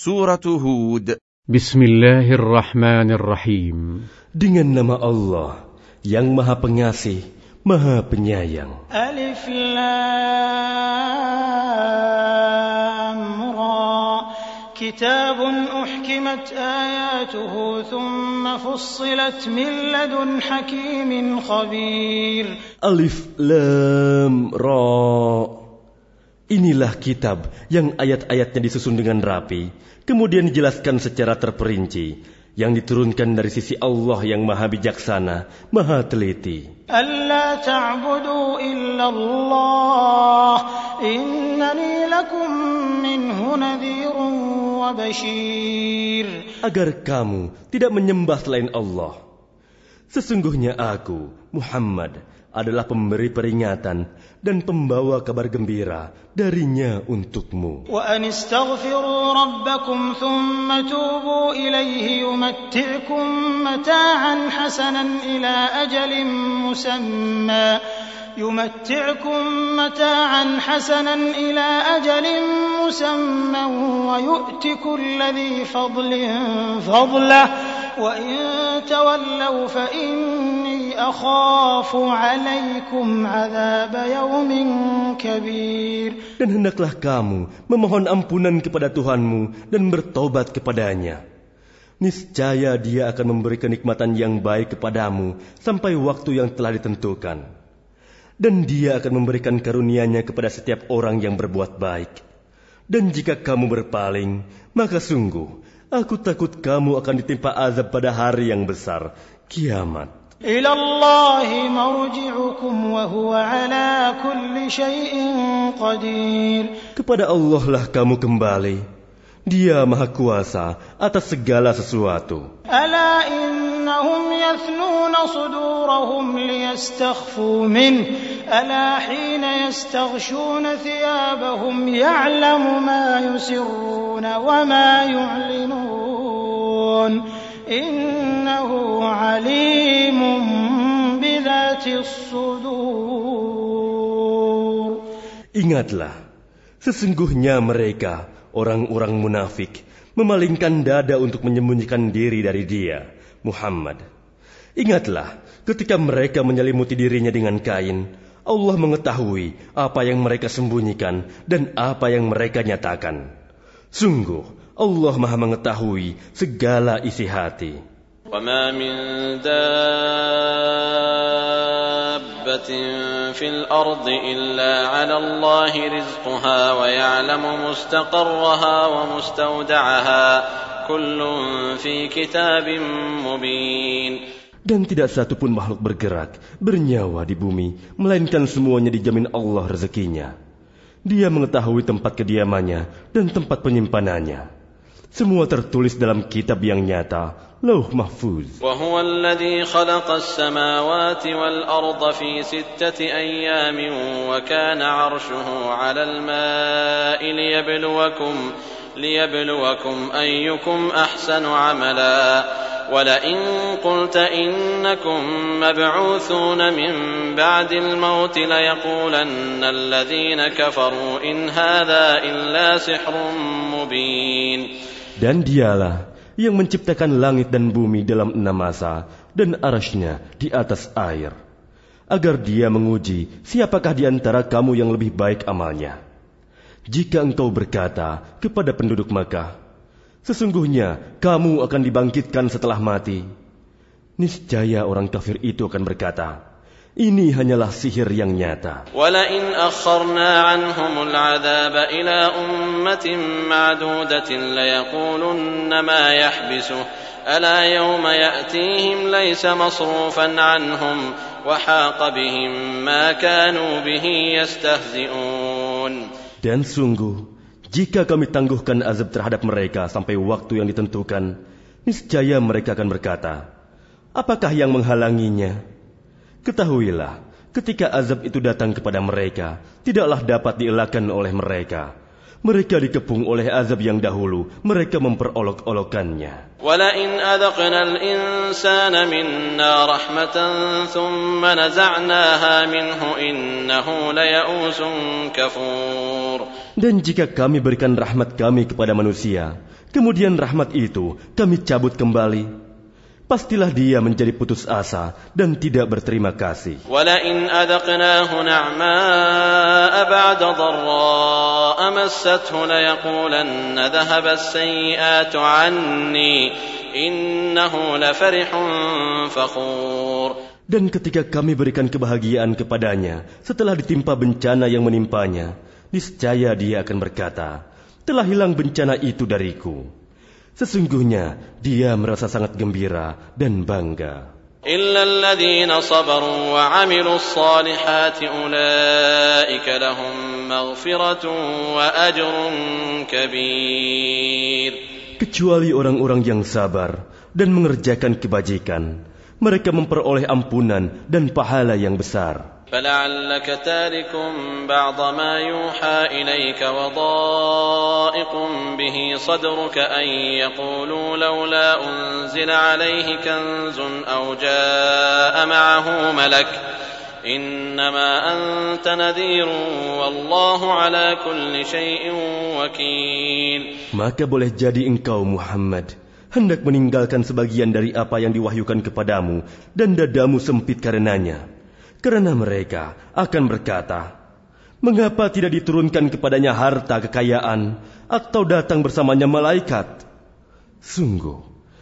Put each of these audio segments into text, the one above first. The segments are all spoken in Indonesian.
سورة هود Bismillahirrahmanirrahim. Dengan nama Allah yang Maha Pengasih, Maha Penyayang. Alif Lam Ra. كتاب أحكمت آياته ثم فصلت من لدن حكيم خبير ألف لام راء Inilah kitab yang ayat-ayatnya disusun dengan rapi, kemudian dijelaskan secara terperinci, yang diturunkan dari sisi Allah yang maha bijaksana, maha teliti. Agar kamu tidak menyembah selain Allah. Sesungguhnya aku, Muhammad, adalah pemberi peringatan dan pembawa kabar gembira darinya untukmu. يمتعكم متاعا حسنا إلى أجل مسمى ويؤت كل ذي فضل فضله وإن تولوا فإني أخاف عليكم عذاب يوم كبير Dan hendaklah kamu memohon ampunan kepada Tuhanmu dan bertobat kepadanya. Niscaya dia akan memberi kenikmatan yang baik kepadamu sampai waktu yang telah ditentukan. dan dia akan memberikan karunia-Nya kepada setiap orang yang berbuat baik. Dan jika kamu berpaling, maka sungguh aku takut kamu akan ditimpa azab pada hari yang besar, kiamat. Kepada Allah lah kamu kembali. Dia maha kuasa atas segala sesuatu. Ala يثنون صدورهم ليستخفوا منه ألا حين يستغشون ثيابهم يعلم ما يسرون وما يعلنون إنه عليم بذات الصدور Ingatlah, sesungguhnya mereka, orang-orang munafik, memalingkan dada untuk menyembunyikan diri dari dia, Muhammad. Ingatlah, ketika mereka menyelimuti dirinya dengan kain, Allah mengetahui apa yang mereka sembunyikan dan apa yang mereka nyatakan. Sungguh, Allah maha mengetahui segala isi hati. وما من دابة في الأرض إلا على الله رزقها ويعلم مستقرها ومستودعها كل في كتاب مبين Dan tidak satu pun makhluk bergerak, bernyawa di bumi, melainkan semuanya dijamin Allah rezekinya. Dia mengetahui tempat kediamannya dan tempat penyimpanannya. Semua tertulis dalam kitab yang nyata, Lauh Mahfuz. وهو الذي خلق السماوات والأرض في ستة أيام وكان عرشه على الماء ليبلوكم ليبلوكم أيكم أحسن عملا ولئن قلت إنكم مبعوثون من بعد الموت ليقولن الذين كفروا إن هذا إلا سحر مبين Dan dialah yang menciptakan langit dan bumi dalam enam masa dan arasnya di atas air. Agar dia menguji siapakah di antara kamu yang lebih baik amalnya. Jika engkau berkata kepada penduduk Makkah, Sesungguhnya kamu akan dibangkitkan setelah mati. Niscaya orang kafir itu akan berkata, ini hanyalah sihir yang nyata. ولئن أخرنا عنهم العذاب إلى أمة معدودة ليقولن ما يحبسه ألا يوم يأتيهم ليس مصروفا عنهم وحاق بهم ما كانوا به يستهزئون Dan sungguh, jika kami tangguhkan azab terhadap mereka sampai waktu yang ditentukan, niscaya mereka akan berkata, apakah yang menghalanginya? Ketahuilah, ketika azab itu datang kepada mereka, tidaklah dapat dielakkan oleh mereka. Mereka dikepung oleh azab yang dahulu, mereka memperolok-olokannya. ولئن أذقنا الإنسان منا رحمة ثم نزعناها منه إنه ليئوس كفور Dan jika kami berikan rahmat kami kepada manusia, kemudian rahmat itu kami cabut kembali, pastilah dia menjadi putus asa dan tidak berterima kasih. Dan ketika kami berikan kebahagiaan kepadanya setelah ditimpa bencana yang menimpanya, niscaya dia akan berkata, "Telah hilang bencana itu dariku." Sesungguhnya dia merasa sangat gembira dan bangga. Kecuali orang-orang yang sabar dan mengerjakan kebajikan, mereka memperoleh ampunan dan pahala yang besar. فلعلك تارك بعض ما يوحى إليك وضائق به صدرك أن يقولوا لولا أنزل عليه كنز أو جاء معه ملك إنما أنت نذير والله على كل شيء وكيل Maka boleh jadi engkau Muhammad hendak meninggalkan sebagian dari apa yang diwahyukan kepadamu dan dadamu sempit karenanya. Karena mereka akan berkata, Mengapa tidak diturunkan kepadanya harta kekayaan atau datang bersamanya malaikat? Sungguh,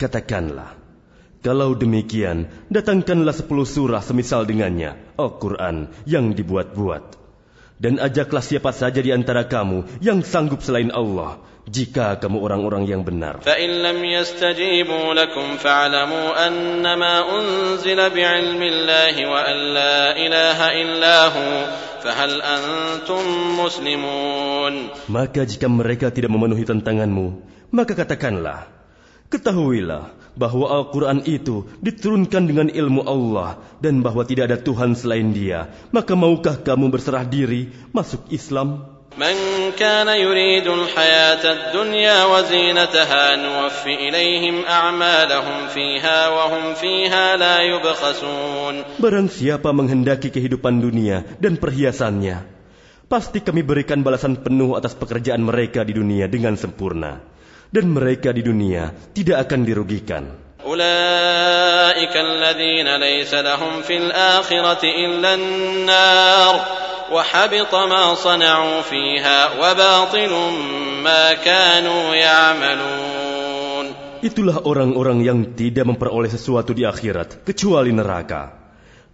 Katakanlah, kalau demikian, datangkanlah sepuluh surah semisal dengannya, Al-Quran, yang dibuat-buat. Dan ajaklah siapa saja di antara kamu yang sanggup selain Allah, jika kamu orang-orang yang benar. Maka jika mereka tidak memenuhi tantanganmu, maka katakanlah, ketahuilah bahwa Al-Quran itu diturunkan dengan ilmu Allah dan bahwa tidak ada Tuhan selain dia. Maka maukah kamu berserah diri masuk Islam? من كان يريد الحياة الدنيا وزينتها نوفي إليهم أعمالهم فيها وهم فيها لا يبخسون Barang siapa menghendaki kehidupan dunia dan perhiasannya, pasti kami berikan balasan penuh atas pekerjaan mereka di dunia dengan sempurna. Dan mereka di dunia tidak akan dirugikan. أولئك الذين ليس لهم في الآخرة إلا النار وحبط ما صنعوا فيها وباطل ما كانوا يعملون Itulah orang-orang yang tidak memperoleh sesuatu di akhirat kecuali neraka.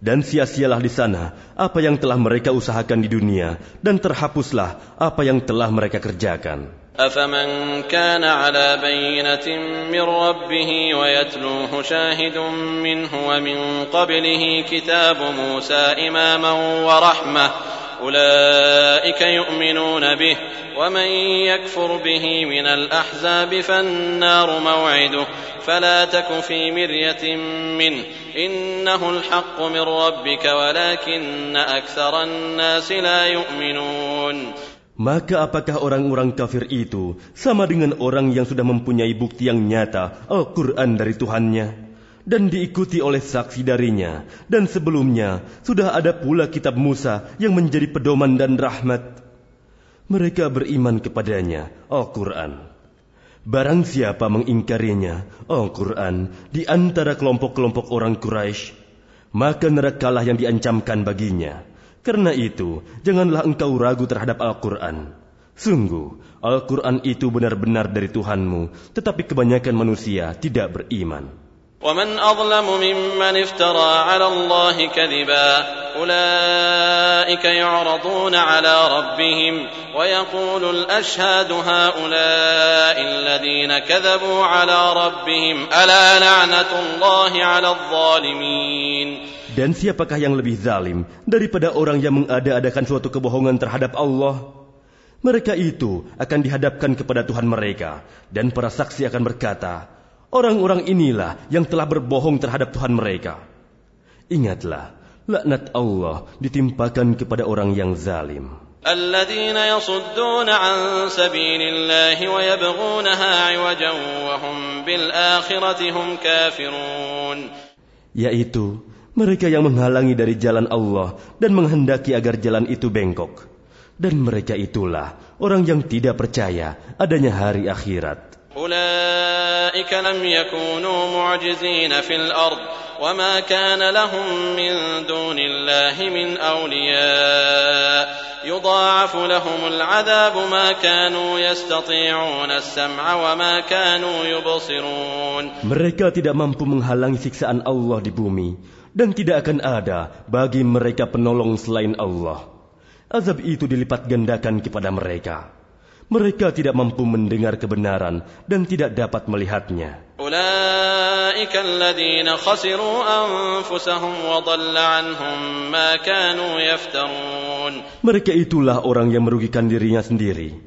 Dan sia-sialah di sana apa yang telah mereka usahakan di dunia dan terhapuslah apa yang telah mereka kerjakan. أفمن كان على بينة من ربه ويتلوه شاهد منه ومن قبله كتاب موسى إماما ورحمة أولئك يؤمنون به ومن يكفر به من الأحزاب فالنار موعده فلا تك في مرية منه إنه الحق من ربك ولكن أكثر الناس لا يؤمنون Maka apakah orang-orang kafir itu sama dengan orang yang sudah mempunyai bukti yang nyata Al-Quran dari Tuhannya dan diikuti oleh saksi darinya dan sebelumnya sudah ada pula kitab Musa yang menjadi pedoman dan rahmat. Mereka beriman kepadanya Al-Quran. Barang siapa mengingkarinya Al-Quran di antara kelompok-kelompok orang Quraisy, maka nerakalah yang diancamkan baginya. Karena itu, janganlah engkau ragu terhadap Al-Quran. Sungguh, Al-Quran itu benar-benar dari Tuhanmu, tetapi kebanyakan manusia tidak beriman. ومن أظلم ممن افترى على الله كذبا أولئك يعرضون على ربهم ويقول الأشهاد هؤلاء الذين كذبوا على ربهم ألا لعنة الله على الظالمين Dan siapakah yang lebih zalim daripada orang yang mengada-adakan suatu kebohongan terhadap Allah? Mereka itu akan dihadapkan kepada Tuhan mereka, dan para saksi akan berkata, Orang-orang inilah yang telah berbohong terhadap Tuhan mereka. Ingatlah, laknat Allah ditimpakan kepada orang yang zalim. الذين يصدون عن سبيل الله ويبغونها عوجا وهم بالآخرة هم كافرون Yaitu, mereka yang menghalangi dari jalan Allah dan menghendaki agar jalan itu bengkok. Dan mereka itulah orang yang tidak percaya adanya hari akhirat. أولئك لم يكونوا معجزين في الأرض وما كان لهم من دون الله من أولياء يضاعف لهم العذاب ما كانوا يستطيعون السمع وما كانوا يبصرون Mereka tidak mampu menghalangi siksaan Allah di bumi dan tidak akan ada bagi mereka penolong selain Allah. Azab itu dilipat gandakan kepada mereka. Mereka tidak mampu mendengar kebenaran dan tidak dapat melihatnya. Mereka itulah orang yang merugikan dirinya sendiri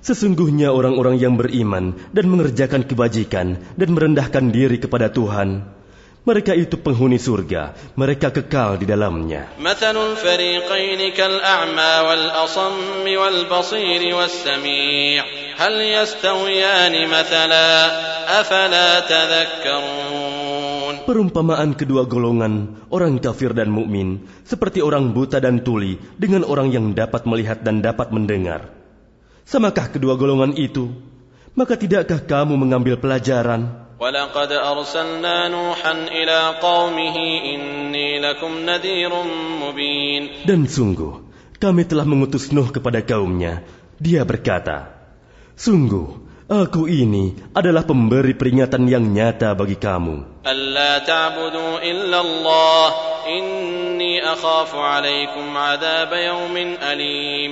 Sesungguhnya orang-orang yang beriman dan mengerjakan kebajikan dan merendahkan diri kepada Tuhan, mereka itu penghuni surga, mereka kekal di dalamnya. Perumpamaan kedua golongan, orang kafir dan mukmin, seperti orang buta dan tuli dengan orang yang dapat melihat dan dapat mendengar. Samakah kedua golongan itu? Maka tidakkah kamu mengambil pelajaran? ولقد أرسلنا نوحا إلى قومه إني لكم نذير مبين Dan sungguh, kami telah mengutus Nuh kepada kaumnya. Dia berkata, Sungguh, aku ini adalah pemberi peringatan yang nyata bagi kamu. ألا تعبدوا إلا الله إني أخاف عليكم عذاب يوم أليم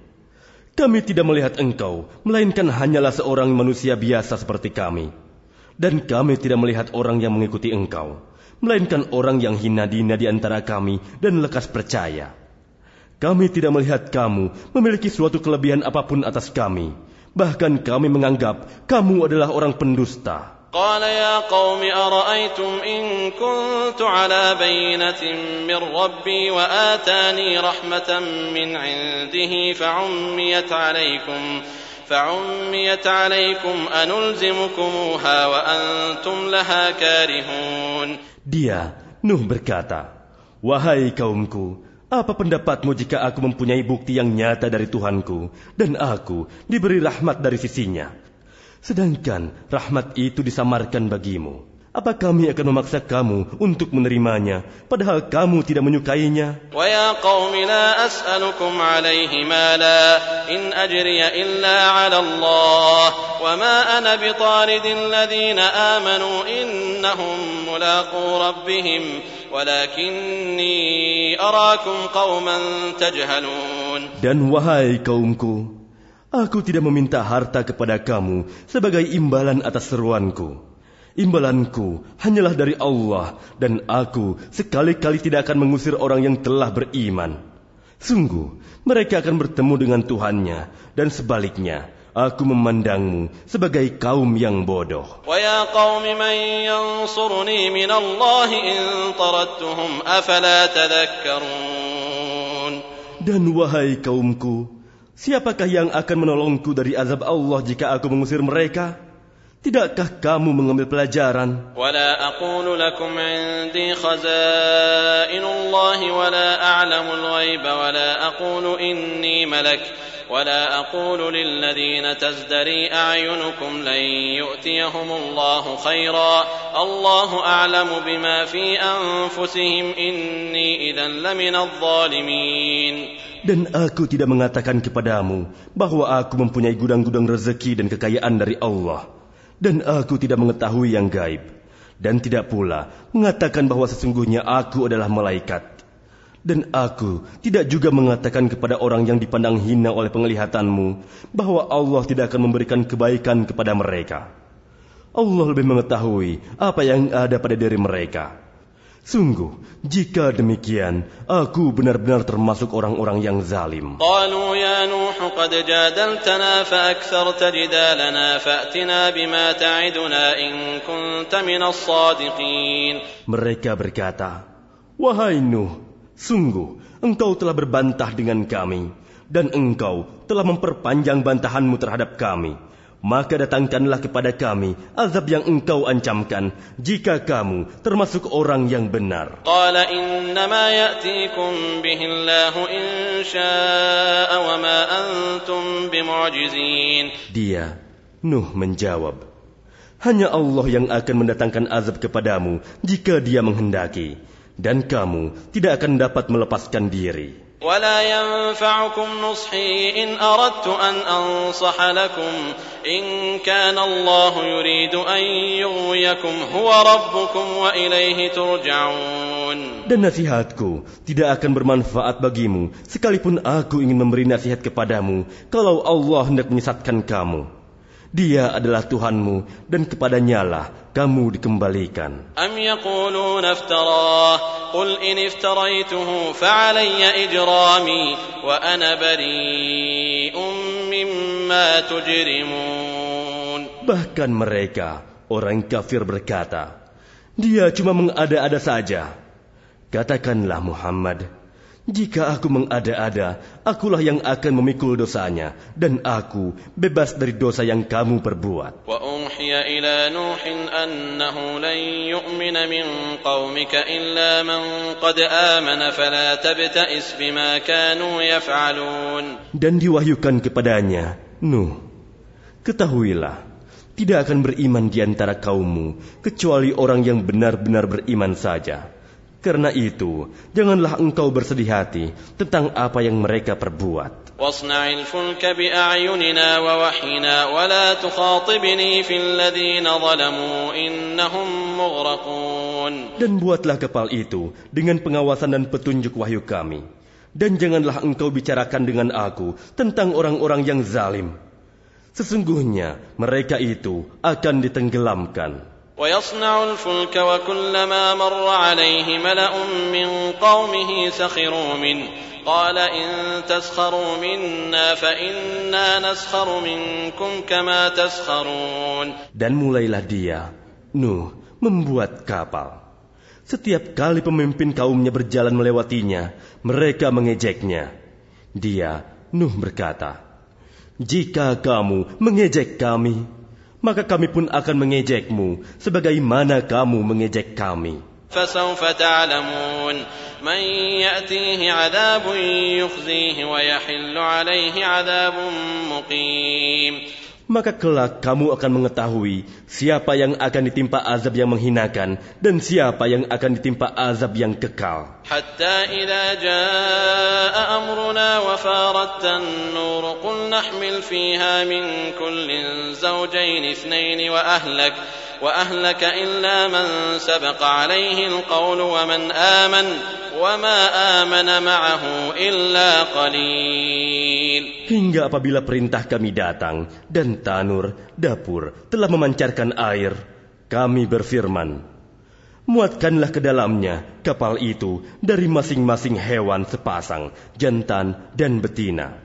Kami tidak melihat engkau, melainkan hanyalah seorang manusia biasa seperti kami. Dan kami tidak melihat orang yang mengikuti engkau, melainkan orang yang hina dina di antara kami dan lekas percaya. Kami tidak melihat kamu memiliki suatu kelebihan apa pun atas kami. Bahkan kami menganggap kamu adalah orang pendusta. قال يا قوم أرأيتم إن كنت على بينة من ربي وآتاني رحمة من عنده فعميت عليكم فعميت عليكم أنلزمكموها وأنتم لها كارهون Dia, Nuh berkata, Wahai kaumku, apa pendapatmu jika aku mempunyai bukti yang nyata dari Tuhanku dan aku diberi rahmat dari sisinya? Sedangkan rahmat itu disamarkan bagimu. Apa kami akan memaksa kamu untuk menerimanya, padahal kamu tidak menyukainya? ويا قوم لا أسألكم عليه مالا إن أجري إلا على الله وما أنا بطارد الذين آمنوا إنهم ملاقو ربهم ولكني أراكم قوما تجهلون Dan wahai kaumku, Aku tidak meminta harta kepada kamu sebagai imbalan atas seruanku. Imbalanku hanyalah dari Allah dan aku sekali-kali tidak akan mengusir orang yang telah beriman. Sungguh, mereka akan bertemu dengan Tuhannya dan sebaliknya. Aku memandangmu sebagai kaum yang bodoh. Dan wahai kaumku, siapakah yang akan menolongku dari azab Allah jika aku mengusir mereka? Tidakkah kamu mengambil pelajaran? ولا أقول لكم عندي خزائن الله ولا أعلم الغيب ولا أقول إني ملك ولا أقول للذين تزدري أعينكم لن يؤتيهم الله خيرا الله أعلم بما في أنفسهم إني إذا لمن الظالمين Dan aku tidak mengatakan kepadamu bahwa aku mempunyai gudang-gudang rezeki dan kekayaan dari Allah. Dan aku tidak mengetahui yang gaib. Dan tidak pula mengatakan bahwa sesungguhnya aku adalah malaikat. Dan aku tidak juga mengatakan kepada orang yang dipandang hina oleh penglihatanmu bahwa Allah tidak akan memberikan kebaikan kepada mereka. Allah lebih mengetahui apa yang ada pada diri mereka. Sungguh, jika demikian, aku benar-benar termasuk orang-orang yang zalim. Mereka berkata, "Wahai Nuh, sungguh engkau telah berbantah dengan kami dan engkau telah memperpanjang bantahanmu terhadap kami." Maka datangkanlah kepada kami azab yang engkau ancamkan jika kamu termasuk orang yang benar. Dia Nuh menjawab, hanya Allah yang akan mendatangkan azab kepadamu jika dia menghendaki, dan kamu tidak akan dapat melepaskan diri. ولا ينفعكم نصحي إن أردت أن أنصح لكم إن كان الله يريد أن يغويكم هو ربكم وإليه ترجعون Dan nasihatku tidak akan bermanfaat bagimu, sekalipun aku ingin memberi nasihat kepadamu, kalau Allah hendak menyesatkan kamu. Dia adalah Tuhanmu dan kepadanyalah kamu dikembalikan. Am iftarah qul in iftaraituhu ijrami wa ana bari'um mimma tujrimun. Bahkan mereka orang kafir berkata, dia cuma mengada-ada saja. Katakanlah Muhammad, jika aku mengada-ada, akulah yang akan memikul dosanya, dan aku bebas dari dosa yang kamu perbuat. وأوحي إلى نوح أنه لن يؤمن من قومك إلا من قد آمن فلا تبتئس بما كانوا يفعلون Dan diwahyukan kepadanya, Nuh, ketahuilah, tidak akan beriman di antara kaummu, kecuali orang yang benar-benar beriman saja. Karena itu, janganlah engkau bersedih hati tentang apa yang mereka perbuat. Dan buatlah kepal itu dengan pengawasan dan petunjuk wahyu kami. Dan janganlah engkau bicarakan dengan aku tentang orang-orang yang zalim. Sesungguhnya mereka itu akan ditenggelamkan. ويصنع الفلك وكلما مر عليه ملأ من قومه سخروا منه قال إن تسخروا منا فإنا نسخر منكم كما تسخرون Dan mulailah dia, Nuh, membuat kapal. Setiap kali pemimpin kaumnya berjalan melewatinya, mereka mengejeknya. Dia, Nuh berkata, Jika kamu mengejek kami, maka kami pun akan mengejekmu, sebagaimana kamu mengejek kami. فسوف تعلمون من يأتيه عذاب يخزيه ويحل عليه عذاب مقيم maka kelak kamu akan mengetahui siapa yang akan ditimpa azab yang menghinakan dan siapa yang akan ditimpa azab yang kekal. Hatta ila jaa amruna wa faratan nur qul nahmil fiha min kullin zawjayn ithnayn wa ahlak وأهلك إلا من سبق عليه القول ومن آمن وما آمن معه إلا قليل Hingga apabila perintah kami datang dan tanur, dapur telah memancarkan air, kami berfirman, Muatkanlah ke dalamnya kapal itu dari masing-masing hewan sepasang, jantan dan betina.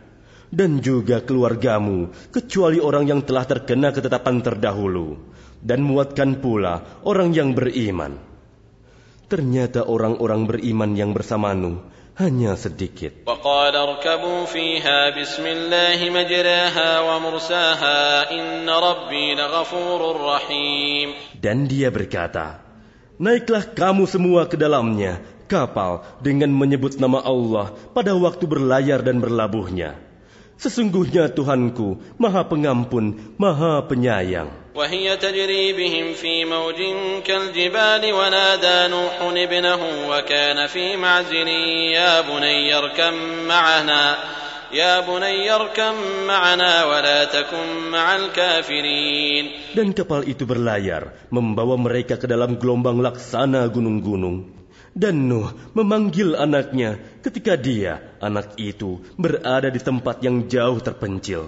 Dan juga keluargamu, kecuali orang yang telah terkena ketetapan terdahulu. dan muatkan pula orang yang beriman. Ternyata orang-orang beriman yang bersama Nuh hanya sedikit. Dan dia berkata, Naiklah kamu semua ke dalamnya, kapal, dengan menyebut nama Allah pada waktu berlayar dan berlabuhnya. Sesungguhnya Tuhanku, Maha Pengampun, Maha Penyayang. وهي تجري بهم في موج كالجبال ونادى نوح ابنه وكان في معزل يا بني اركب معنا يا بني اركب معنا ولا تكن مع الكافرين Dan kapal itu berlayar, membawa mereka ke dalam gelombang laksana gunung-gunung. Dan Nuh memanggil anaknya ketika dia, anak itu, berada di tempat yang jauh terpencil.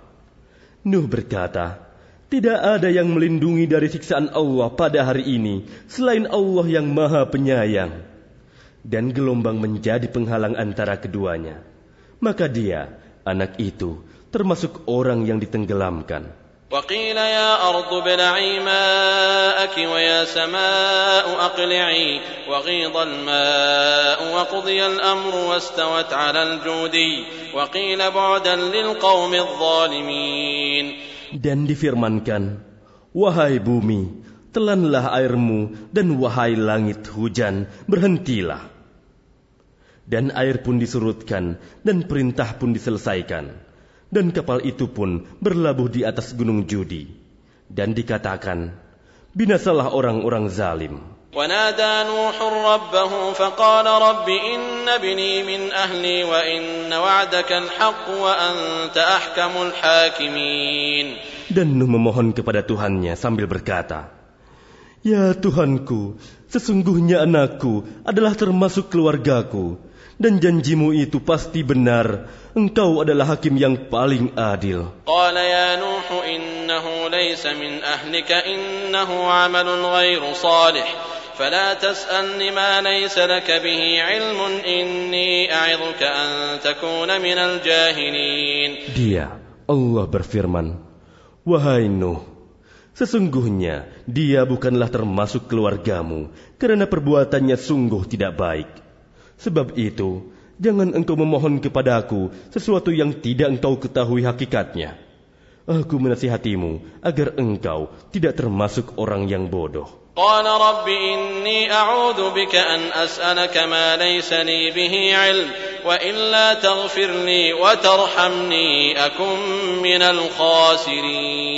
Nuh berkata, Tidak ada yang melindungi dari siksaan Allah pada hari ini selain Allah yang maha penyayang. Dan gelombang menjadi penghalang antara keduanya. Maka dia, anak itu, termasuk orang yang ditenggelamkan. وقيل يا أرض ابلعي ماءك ويا سماء أقلعي وغيض الماء وقضي الأمر واستوت على الجودي وقيل بعدا للقوم الظالمين Dan difirmankan, Wahai bumi, telanlah airmu, dan wahai langit hujan, berhentilah. Dan air pun disurutkan, dan perintah pun diselesaikan. Dan kapal itu pun berlabuh di atas gunung Judi. Dan dikatakan, Binasalah orang-orang zalim. ونادى نوح ربه فقال رب إن ابني من أهلي وإن وعدك الحق وأنت أحكم الحاكمين Dan Nuh memohon kepada Tuhannya sambil berkata, Ya Tuhanku, sesungguhnya anakku adalah termasuk keluargaku, dan janjimu itu pasti benar. Engkau adalah hakim yang paling adil. قال يا نوح إنه ليس من أهلك إنه عمل غير صالح فلا تسألني ما ليس لك به علم إني أعظك أن تكون من الجاهلين Dia, Allah berfirman, Wahai Nuh, sesungguhnya dia bukanlah termasuk keluargamu, karena perbuatannya sungguh tidak baik. Sebab itu, jangan engkau memohon kepadaku sesuatu yang tidak engkau ketahui hakikatnya. Aku menasihatimu agar engkau tidak termasuk orang yang bodoh. قال رب إني أعوذ بك أن أسألك ما ليس لي به علم وإلا تغفر لي وترحمني أكن من الخاسرين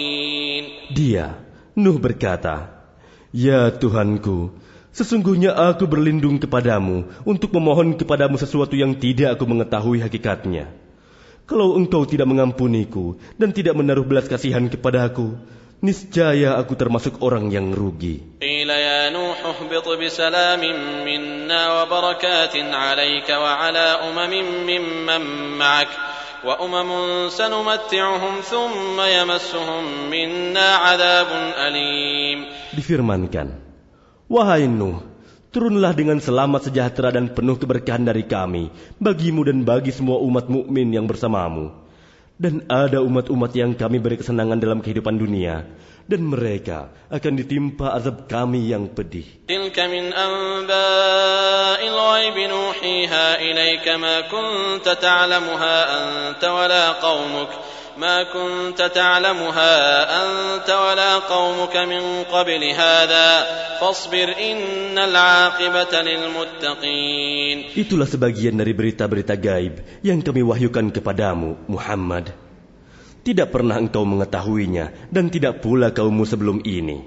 Dia, Nuh berkata, Ya Tuhanku, Sesungguhnya aku berlindung kepadamu untuk memohon kepadamu sesuatu yang tidak aku mengetahui hakikatnya. Kalau engkau tidak mengampuniku dan tidak menaruh belas kasihan kepadaku, niscaya aku termasuk orang yang rugi. Difirmankan, Wahai Nuh, turunlah dengan selamat sejahtera dan penuh keberkahan dari kami, bagimu dan bagi semua umat mukmin yang bersamamu. Dan ada umat-umat yang kami beri kesenangan dalam kehidupan dunia, dan mereka akan ditimpa azab kami yang pedih. تلك من أنباء الغيب نوحيها إليك ما كنت تعلمها أنت ولا قومك ما كنت تعلمها أنت ولا قومك من قبل هذا فاصبر إن العاقبة للمتقين Itulah sebagian dari berita-berita gaib yang kami wahyukan kepadamu, Muhammad. Tidak pernah engkau mengetahuinya dan tidak pula kaummu sebelum ini.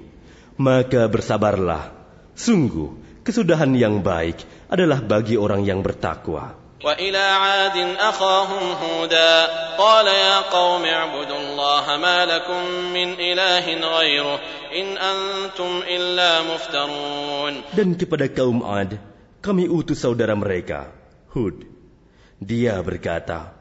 Maka bersabarlah. Sungguh, kesudahan yang baik adalah bagi orang yang bertakwa. وإلى عاد أخاهم هودا قال يا قوم اعبدوا الله ما لكم من إله غيره إن أنتم إلا مفترون Dan kepada kaum Ad, kami utus saudara mereka, Hud. Dia berkata,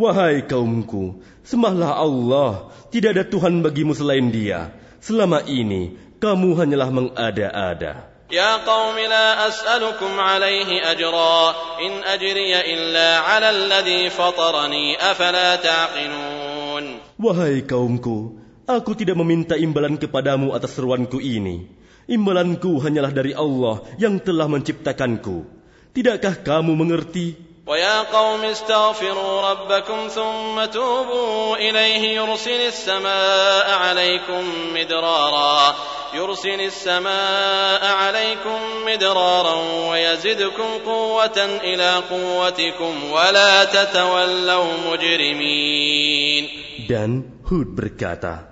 Wahai kaumku, sembahlah Allah, tidak ada Tuhan bagimu selain Dia. Selama ini kamu hanyalah mengada-ada. Ya kaum, la as'alukum alaihi ajra, in ajriya illa 'ala alladhi fatarani, afala taqinun. Wahai kaumku, aku tidak meminta imbalan kepadamu atas seruanku ini. Imbalanku hanyalah dari Allah yang telah menciptakanku. Tidakkah kamu mengerti? ويا قوم استغفروا ربكم ثم توبوا إليه يرسل السماء عليكم مدرارا يرسل السماء عليكم مدرارا ويزدكم قوة إلى قوتكم ولا تتولوا مجرمين Dan Hud berkata,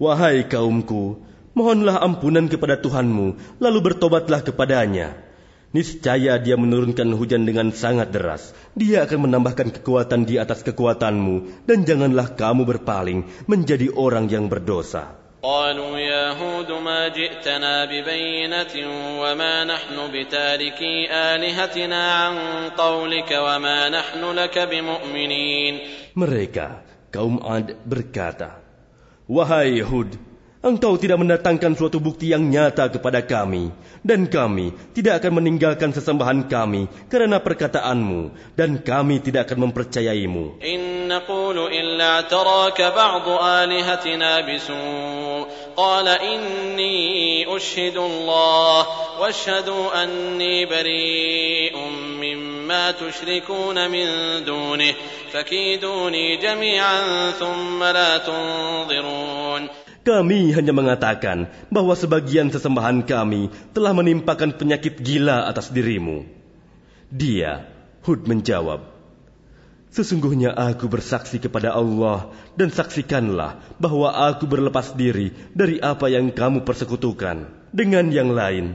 Wahai kaumku, mohonlah ampunan kepada Tuhanmu, lalu bertobatlah kepadanya. Niscaya dia menurunkan hujan dengan sangat deras. Dia akan menambahkan kekuatan di atas kekuatanmu, dan janganlah kamu berpaling menjadi orang yang berdosa. قالوا يا هود ما جئتنا ببينة وما نحن بتاركي آلهتنا عن قولك وما نحن لك بمؤمنين Mereka, kaum Ad, berkata, Wahai Hud, Engkau tidak mendatangkan suatu bukti yang nyata kepada kami, dan kami tidak akan meninggalkan sesembahan kami karena perkataanmu, dan kami tidak akan mempercayaimu. In illa taraka ba'du alihatina bisu' inni Allah anni min fakiduni jami'an thumma la kami hanya mengatakan bahwa sebagian sesembahan kami telah menimpakan penyakit gila atas dirimu. Dia, Hud menjawab, Sesungguhnya aku bersaksi kepada Allah dan saksikanlah bahwa aku berlepas diri dari apa yang kamu persekutukan dengan yang lain.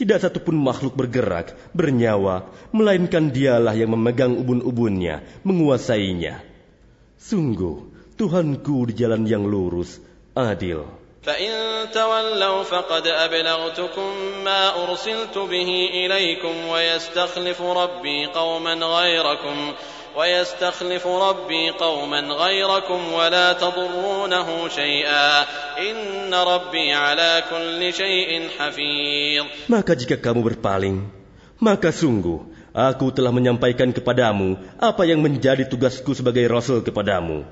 Tidak satupun makhluk bergerak, bernyawa, melainkan dialah yang memegang ubun-ubunnya, menguasainya. Sungguh, Tuhanku di jalan yang lurus, adil. فإن تولوا فقد أبلغتكم ما أرسلت به إليكم ويستخلف ربي قوما غيركم ويستخلف ربي قوما غيركم ولا تضرونه شيئا إن ربي على كل شيء حفيظ Maka jika kamu berpaling, maka sungguh aku telah menyampaikan kepadamu apa yang menjadi tugasku sebagai rasul kepadamu.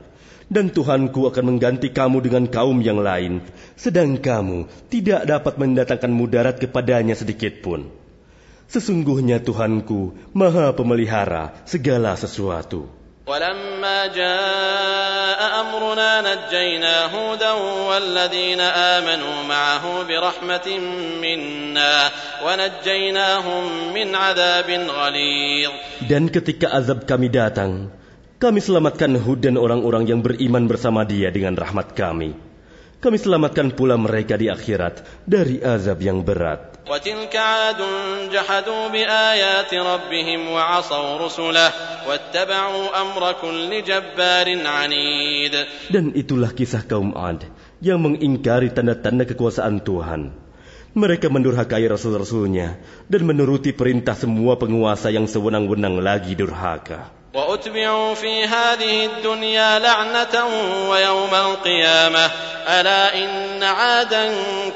Dan Tuhanku akan mengganti kamu dengan kaum yang lain, sedang kamu tidak dapat mendatangkan mudarat kepadanya sedikit pun. Sesungguhnya Tuhanku maha pemelihara segala sesuatu. ولما جاء أمرنا نجينا هودا والذين آمنوا معه برحمة منا ونجيناهم من عذاب غليظ Dan ketika azab kami datang, kami selamatkan Hud dan orang-orang yang beriman bersama dia dengan rahmat kami. Kami selamatkan pula mereka di akhirat dari azab yang berat. وتلك عاد جحدوا بآيات ربهم وعصوا رسله واتبعوا أمر كل جبار عنيد Dan itulah kisah kaum Ad yang mengingkari tanda-tanda kekuasaan Tuhan. Mereka mendurhakai rasul-rasulnya dan menuruti perintah semua penguasa yang sewenang-wenang lagi durhaka. وأتبعوا في هذه الدنيا لعنة ويوم القيامة ألا إن عادا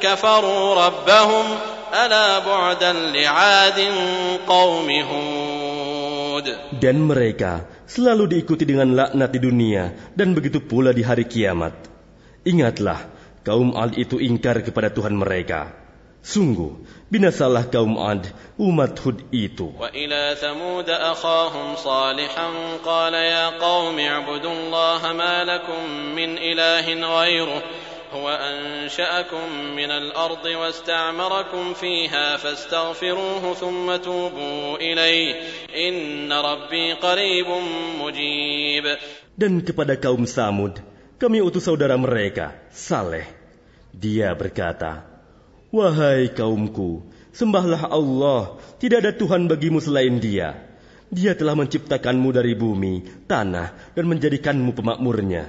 كفروا ربهم ألا بعدا لعاد قوم هود Dan mereka selalu diikuti dengan laknat di dunia dan begitu pula di hari kiamat. Ingatlah, kaum Ad itu ingkar kepada Tuhan mereka. Sungguh, binasalah kaum Ad, umat Hud itu. وإلى ثمود أخاهم صالحا قال يا قوم اعبدوا الله ما لكم من إله غيره هو أنشأكم من الأرض واستعمركم فيها فاستغفروه ثم توبوا إليه إن ربي قريب مجيب Dan kepada kaum Samud, kami utus saudara mereka, Saleh. Dia berkata, Wahai kaumku, sembahlah Allah, tidak ada Tuhan bagimu selain dia. Dia telah menciptakanmu dari bumi, tanah, dan menjadikanmu pemakmurnya.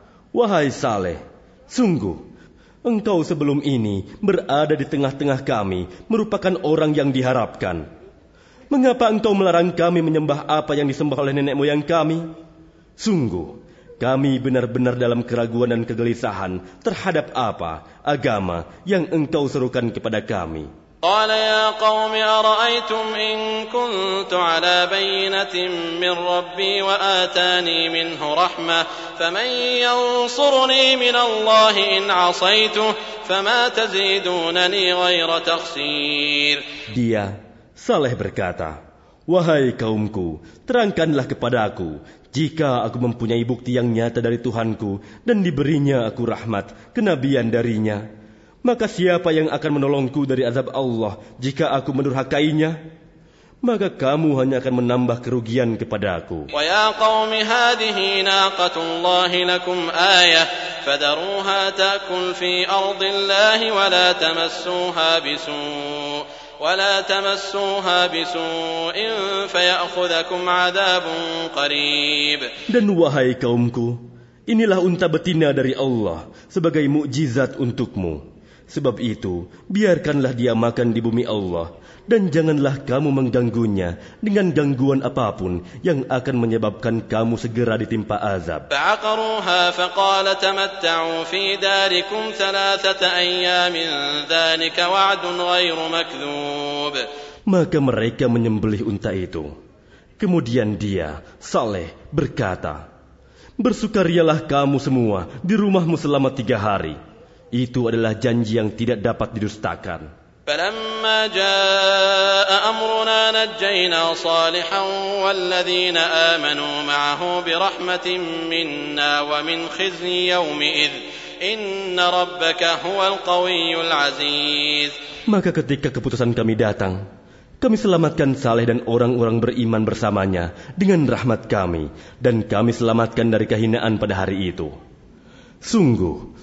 Wahai Saleh, sungguh, engkau sebelum ini berada di tengah-tengah kami merupakan orang yang diharapkan. Mengapa engkau melarang kami menyembah apa yang disembah oleh nenek moyang kami? Sungguh, kami benar-benar dalam keraguan dan kegelisahan terhadap apa agama yang engkau serukan kepada kami. قال يا قوم أرأيتم إن كنت على بينة من ربي وآتاني منه رحمة فمن ينصرني من الله إن عصيته فما تزيدونني غير تخسير Dia, Saleh berkata, Wahai kaumku, terangkanlah kepadaku jika aku mempunyai bukti yang nyata dari Tuhanku dan diberinya aku rahmat, kenabian darinya. Maka siapa yang akan menolongku dari azab Allah jika aku mendurhakainya? Maka kamu hanya akan menambah kerugian kepadaku. ويا قوم هذه ناقة الله لكم آية فذروها تأكل في أرض الله ولا تمسوها بسوء ولا تمسوها بسوء فيأخذكم عذاب قريب Dan wahai kaumku, inilah unta betina dari Allah sebagai mukjizat untukmu. Sebab itu, biarkanlah dia makan di bumi Allah, dan janganlah kamu mengganggunya dengan gangguan apa pun yang akan menyebabkan kamu segera ditimpa azab. Maka mereka menyembelih unta itu. Kemudian dia, Saleh, berkata, Bersukarialah kamu semua di rumahmu selama tiga hari. Itu adalah janji yang tidak dapat didustakan. فلما جاء أمرنا نجينا صالحا والذين آمنوا معه برحمة منا ومن خزي يومئذ إن ربك هو القوي العزيز Maka ketika keputusan kami datang, kami selamatkan Saleh dan orang-orang beriman bersamanya dengan rahmat kami, dan kami selamatkan dari kehinaan pada hari itu. Sungguh,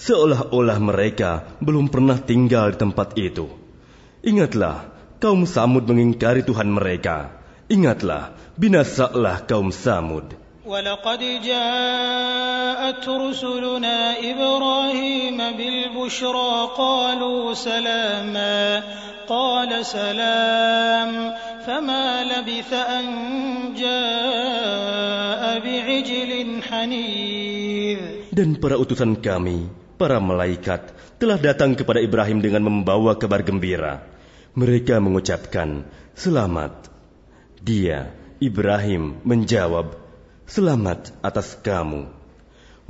Seolah-olah mereka belum pernah tinggal di tempat itu. Ingatlah, kaum Samud mengingkari Tuhan mereka. Ingatlah, binasalah kaum Samud. ولقد جاءت رسلنا إبراهيم بالبشرى قالوا سلاما قال سلام فما لبث أن جاء بعجل حنيذ Dan para utusan kami, para malaikat, telah datang kepada Ibrahim dengan membawa kabar gembira. Mereka mengucapkan, Selamat. Dia, Ibrahim, menjawab, Selamat atas kamu.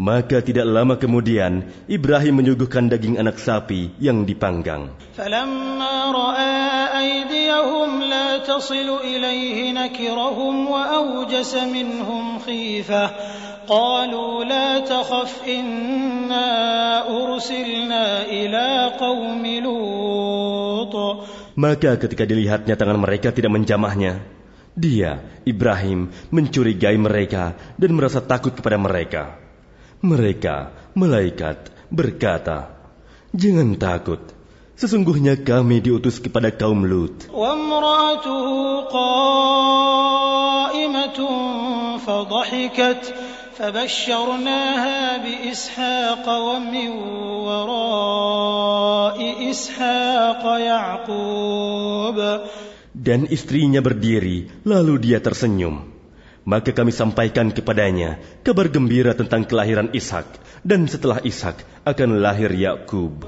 Maka tidak lama kemudian, Ibrahim menyuguhkan daging anak sapi yang dipanggang. فلما رأى أيديهم لا تصل إليه نكرهم وأوجس منهم خيفة قالوا لا تخف إنا أرسلنا إلى قوم لوط Maka ketika dilihatnya tangan mereka tidak menjamahnya, dia, Ibrahim, mencurigai mereka dan merasa takut kepada mereka. Mereka, malaikat, berkata, Jangan takut, sesungguhnya kami diutus kepada kaum Lut. وامرأته قائمة فضحكت فبشرناها بإسحاق ومن وراء إسحاق يعقوب Dan istrinya berdiri, lalu dia tersenyum. Maka kami sampaikan kepadanya kabar gembira tentang kelahiran Ishak dan setelah Ishak akan lahir Yakub.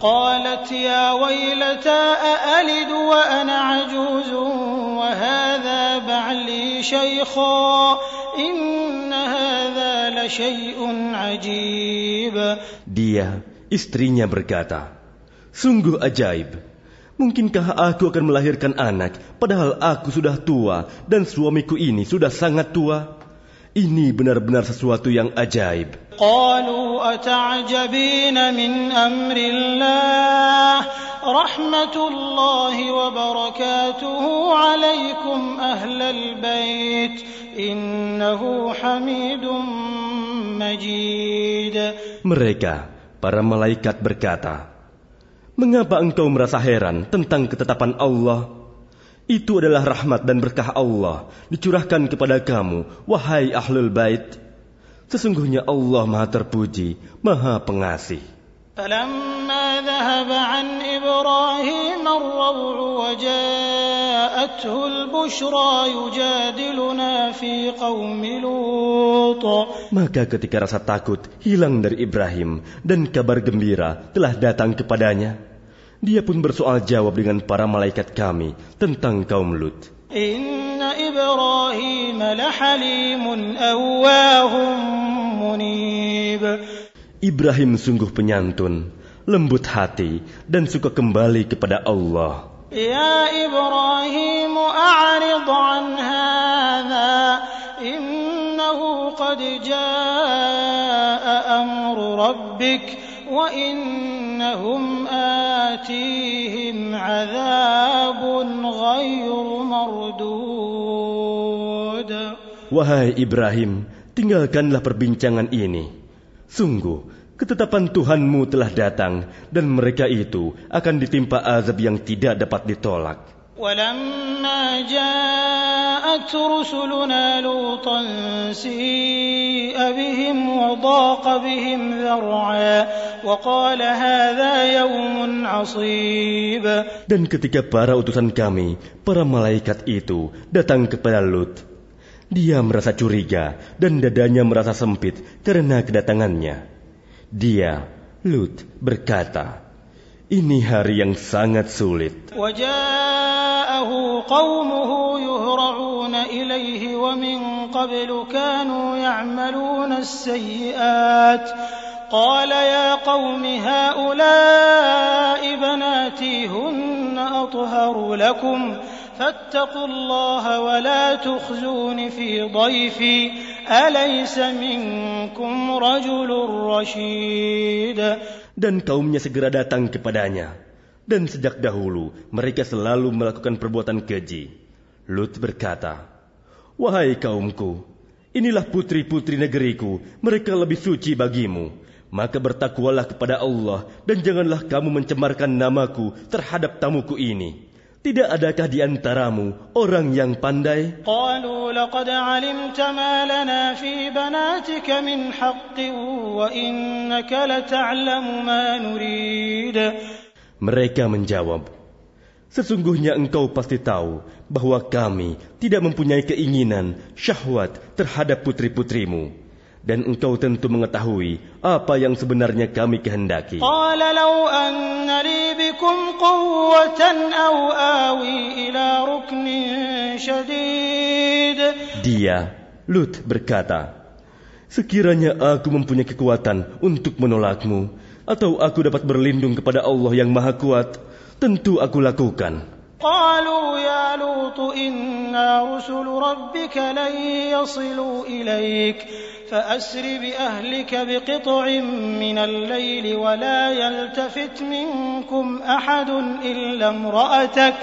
Dia istrinya berkata, sungguh ajaib Mungkinkah aku akan melahirkan anak padahal aku sudah tua dan suamiku ini sudah sangat tua? Ini benar-benar sesuatu yang ajaib. قالوا أتعجبين من أمر الله رحمة الله وبركاته عليكم أهل البيت إنه حميد مجيد Mereka, para malaikat berkata, Mengapa engkau merasa heran tentang ketetapan Allah? Itu adalah rahmat dan berkah Allah dicurahkan kepada kamu, wahai ahlul bait. Sesungguhnya Allah maha terpuji, maha pengasih. فلما ذهب عن إبراهيم الروع وجاءته البشرى يجادلنا في قوم لوط Maka ketika rasa takut hilang dari Ibrahim dan kabar gembira telah datang kepadanya, dia pun bersoal jawab dengan para malaikat kami tentang kaum Lut. Inna Ibrahim lahalimun awwahum munib. Ibrahim sungguh penyantun, lembut hati, dan suka kembali kepada Allah. Ya Ibrahim, a'rid an hadha. Innahu qad jaa amru rabbik. وإنهم آتيهم عذاب غير مردود Wahai Ibrahim, tinggalkanlah perbincangan ini. Sungguh, ketetapan Tuhanmu telah datang, dan mereka itu akan ditimpa azab yang tidak dapat ditolak. ولما جاءت رسلنا لوطا سيء بهم وضاق بهم ذرعا وقال هذا يوم عصيب Dan ketika para utusan kami, para malaikat itu datang kepada Lut, dia merasa curiga dan dadanya merasa sempit karena kedatangannya. Dia, Lut, berkata, ini hari yang sangat sulit. وجاءه قومه يهرعون إليه ومن قبل كانوا يعملون السيئات قال يا قوم هؤلاء بناتي هن أطهر لكم فاتقوا الله ولا تخزون في ضيفي أليس منكم رجل رشيد Dan kaumnya segera datang kepadanya. Dan sejak dahulu mereka selalu melakukan perbuatan keji. Lut berkata, Wahai kaumku, inilah putri-putri negeriku, mereka lebih suci bagimu. Maka bertakwalah kepada Allah dan janganlah kamu mencemarkan namaku terhadap tamuku ini. Tidak adakah di antaramu orang yang pandai? Mereka menjawab, Sesungguhnya engkau pasti tahu bahwa kami tidak mempunyai keinginan syahwat terhadap putri-putrimu. Dan engkau tentu mengetahui apa yang sebenarnya kami kehendaki. Dia, Lut berkata, Sekiranya aku mempunyai kekuatan untuk menolakmu, atau aku dapat berlindung kepada Allah yang Maha Kuat, tentu aku lakukan. قالوا يا لوط إنا رسل ربك لن يصلوا إليك فأسر بأهلك بقطع من الليل ولا يلتفت منكم أحد إلا امرأتك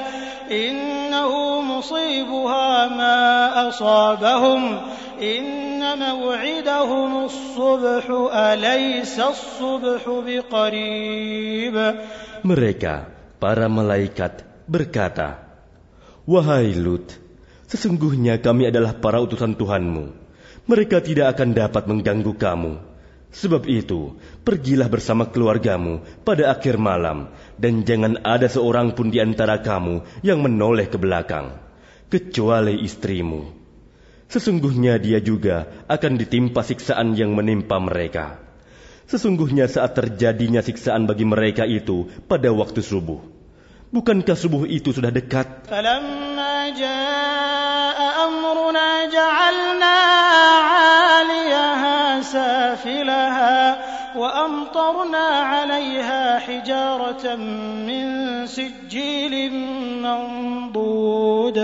إنه مصيبها ما أصابهم إن موعدهم الصبح أليس الصبح بقريب Mereka, para malaikat, berkata, Wahai Lut, sesungguhnya kami adalah para utusan Tuhanmu. Mereka tidak akan dapat mengganggu kamu. Sebab itu, pergilah bersama keluargamu pada akhir malam, dan jangan ada seorang pun di antara kamu yang menoleh ke belakang, kecuali istrimu. Sesungguhnya dia juga akan ditimpa siksaan yang menimpa mereka. Sesungguhnya saat terjadinya siksaan bagi mereka itu pada waktu subuh. Bukankah subuh itu sudah dekat? Falamma وأمطرنا عليها حجارة من سجيل منضود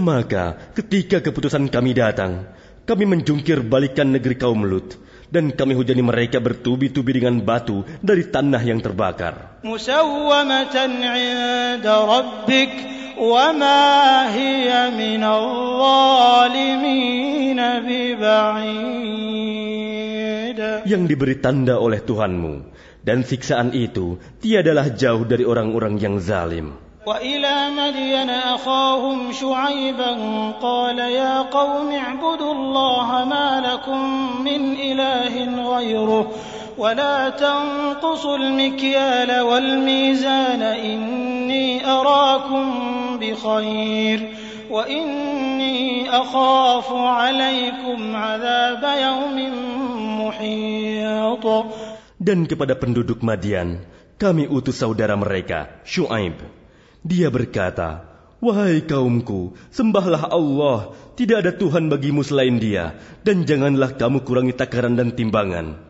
Maka ketika keputusan kami datang, kami menjungkir balikan negeri kaum Lut, dan kami hujani mereka bertubi-tubi dengan batu dari tanah yang terbakar. Yang diberi tanda oleh Tuhanmu, dan siksaan itu tiadalah jauh dari orang-orang yang zalim. وإلى مدين أخاهم شعيبا قال يا قوم اعبدوا الله ما لكم من إله غيره ولا تنقصوا المكيال والميزان إني أراكم بخير وإني أخاف عليكم عذاب يوم محيط Dan kepada penduduk Madian, kami utus saudara mereka, Shu'aib. Dia berkata, Wahai kaumku, sembahlah Allah, tidak ada Tuhan bagimu selain dia, dan janganlah kamu kurangi takaran dan timbangan.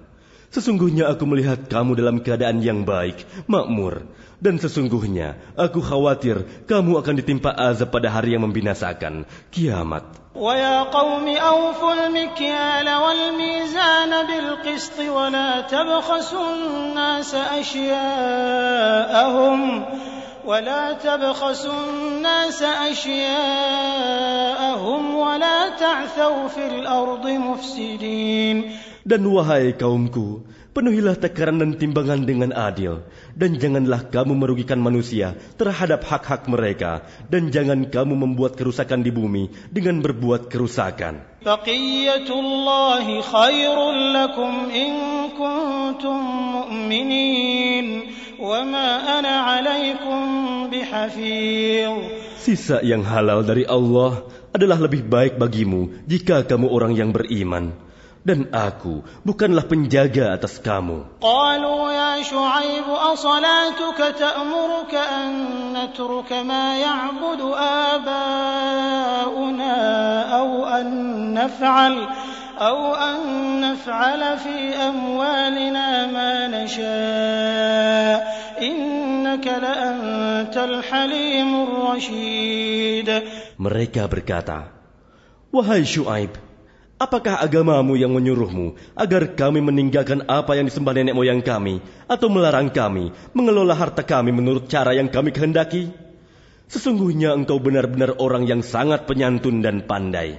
Sesungguhnya aku melihat kamu dalam keadaan yang baik, makmur, dan sesungguhnya aku khawatir kamu akan ditimpa azab pada hari yang membinasakan, kiamat. ويا قوم أوفوا المكيال والميزان بالقسط ولا تبخسوا الناس أشياءهم ولا تبخسوا الناس أشياءهم ولا تعثوا في الأرض مفسدين Dan wahai kaumku, penuhilah takaran dan timbangan dengan adil, dan janganlah kamu merugikan manusia terhadap hak-hak mereka, dan jangan kamu membuat kerusakan di bumi dengan berbuat kerusakan. بقية الله خير لكم إن كنتم مؤمنين وما أنا عليكم بحفيظ Sisa yang halal dari Allah adalah lebih baik bagimu jika kamu orang yang beriman. Dan aku bukanlah penjaga atas kamu. قالوا يا شعيب أصلاتك تأمرك أن نترك ما يعبد آباؤنا أو أن نفعل أو أن نفعل في أموالنا ما نشاء إنك لأنت الحليم الرشيد Mereka berkata, Wahai Shu'aib, apakah agamamu yang menyuruhmu agar kami meninggalkan apa yang disembah nenek moyang kami atau melarang kami mengelola harta kami menurut cara yang kami kehendaki? Sesungguhnya engkau benar-benar orang yang sangat penyantun dan pandai.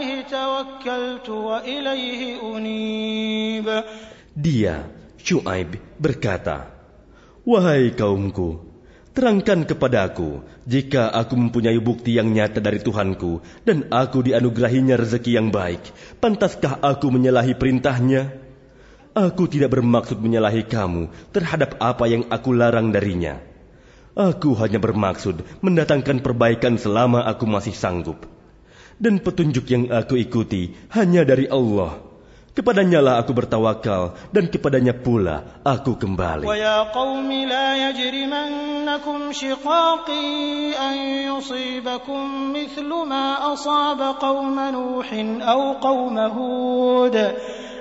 Dia, Shu'aib, berkata, Wahai kaumku, terangkan kepadaku jika aku mempunyai bukti yang nyata dari Tuhanku dan aku dianugerahinya rezeki yang baik, pantaskah aku menyalahi perintahnya? Aku tidak bermaksud menyalahi kamu terhadap apa yang aku larang darinya. Aku hanya bermaksud mendatangkan perbaikan selama aku masih sanggup. Dan petunjuk yang aku ikuti hanya dari Allah. Kepadanya lah aku bertawakal dan kepadanya pula aku kembali. ويا قوم لا يجرمنكم شقاقي أن يصيبكم مثل ما أصاب قوم نوح أو قوم هود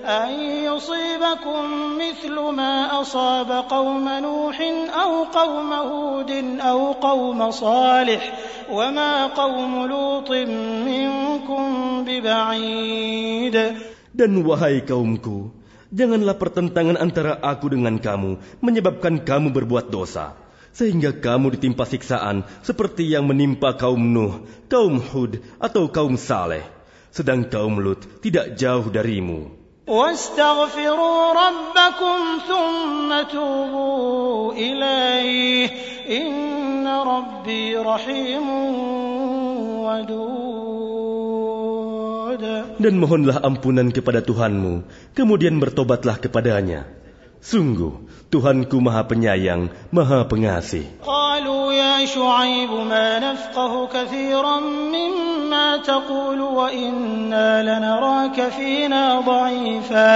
أن يصيبكم مثل ما أصاب قوم نوح أو قوم هود أو قوم صالح وما قوم لوط منكم ببعيد Dan wahai kaumku, janganlah pertentangan antara aku dengan kamu menyebabkan kamu berbuat dosa. Sehingga kamu ditimpa siksaan seperti yang menimpa kaum Nuh, kaum Hud, atau kaum Saleh. Sedang kaum Lut tidak jauh darimu. واستغفروا ربكم ثم توبوا إليه إن ربي رحيم ودود Dan mohonlah ampunan kepada Tuhanmu, kemudian bertobatlah kepadanya. Sungguh, Tuhanku maha penyayang, maha pengasih. قالوا يا شعيب ما نفقه كثيرا مما تقول وإنا لنراك فينا ضعيفا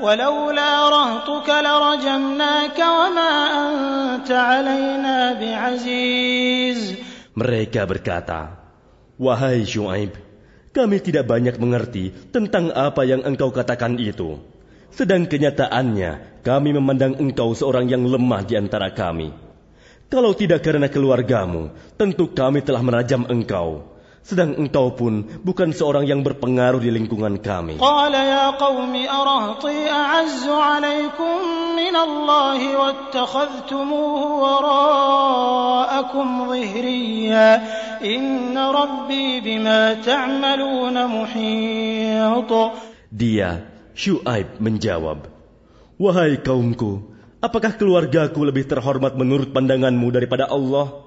ولولا رهطك لرجمناك وما أنت علينا بعزيز Mereka berkata, Wahai Shu'aib, kami tidak banyak mengerti tentang apa yang engkau katakan itu. Sedang kenyataannya, kami memandang engkau seorang yang lemah di antara kami. Kalau tidak karena keluargamu, tentu kami telah merajam engkau. Sedang engkau pun bukan seorang yang berpengaruh di lingkungan kami. Dia, Shu'aib menjawab, Wahai kaumku, apakah keluargaku lebih terhormat menurut pandanganmu daripada Allah?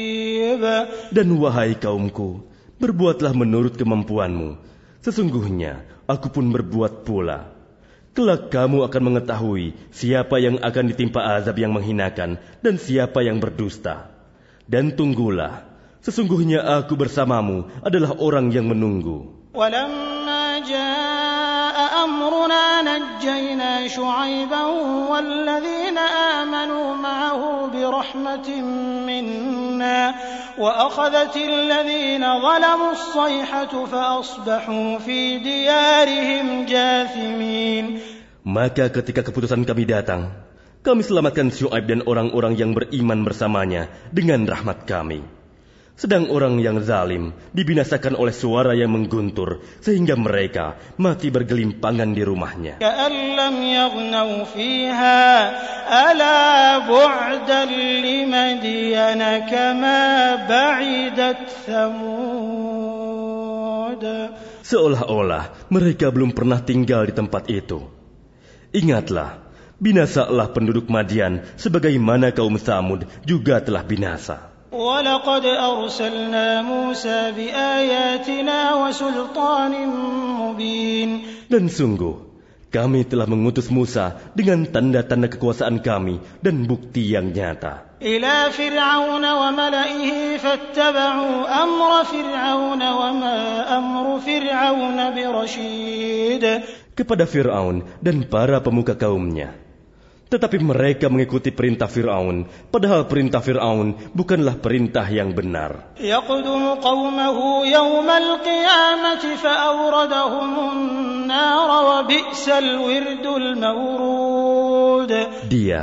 Dan wahai kaumku, berbuatlah menurut kemampuanmu. Sesungguhnya, aku pun berbuat pula. Kelak kamu akan mengetahui siapa yang akan ditimpa azab yang menghinakan dan siapa yang berdusta. Dan tunggulah, sesungguhnya aku bersamamu adalah orang yang menunggu. أمرنا نجينا شعيبا والذين آمنوا معه برحمة منا وأخذت الذين ظلموا الصيحة فأصبحوا في ديارهم جاثمين Maka ketika keputusan kami datang, kami selamatkan Syuaib dan orang-orang yang beriman bersamanya dengan rahmat kami. Sedang orang yang zalim dibinasakan oleh suara yang mengguntur sehingga mereka mati bergelimpangan di rumahnya. Seolah-olah mereka belum pernah tinggal di tempat itu. Ingatlah, binasalah penduduk Madian sebagaimana kaum Samud juga telah binasa. ولقد أرسلنا موسى بآياتنا وسلطان مبين Dan sungguh, kami telah mengutus Musa dengan tanda-tanda kekuasaan kami dan bukti yang nyata. إلى فرعون وملئه فاتبعوا أمر فرعون وما أمر فرعون برشيد kepada Firaun dan para pemuka kaumnya. Tetapi mereka mengikuti perintah Fir'aun, padahal perintah Fir'aun bukanlah perintah yang benar. Dia,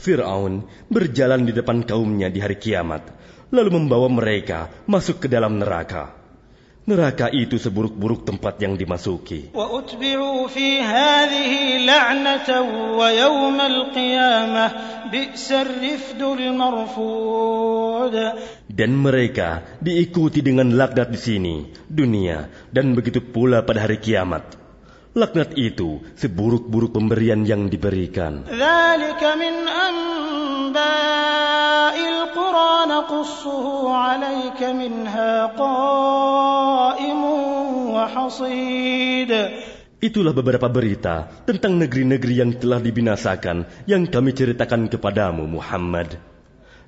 Fir'aun, berjalan di depan kaumnya di hari kiamat, lalu membawa mereka masuk ke dalam neraka. Neraka itu seburuk-buruk tempat yang dimasuki. Dan mereka diikuti dengan laknat di sini, dunia, dan begitu pula pada hari kiamat. Laknat itu seburuk-buruk pemberian yang diberikan. ذلك من أنباء القرى نقصه عليك منها قائم وحصيد Itulah beberapa berita tentang negeri-negeri yang telah dibinasakan yang kami ceritakan kepadamu, Muhammad.